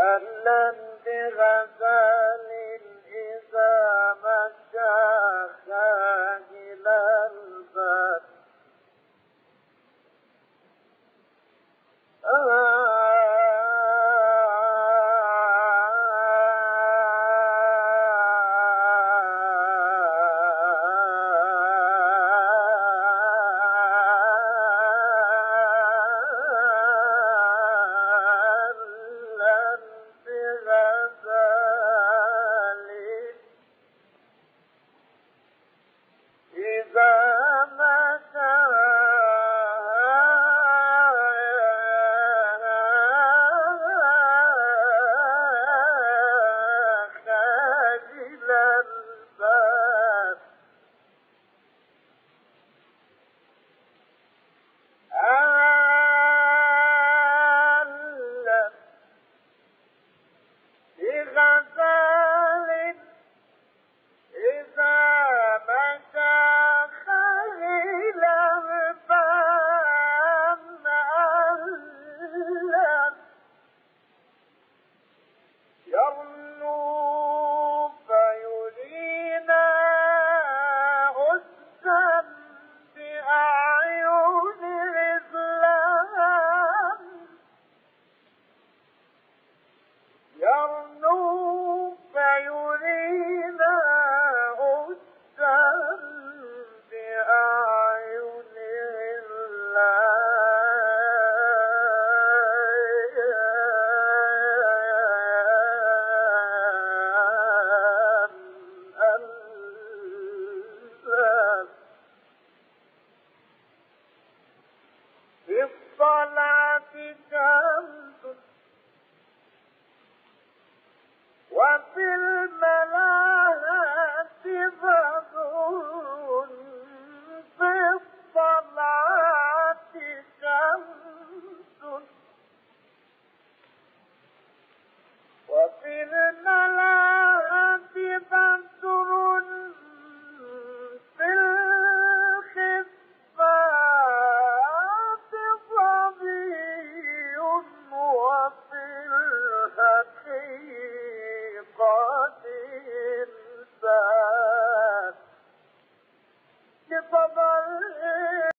أهلا بغزال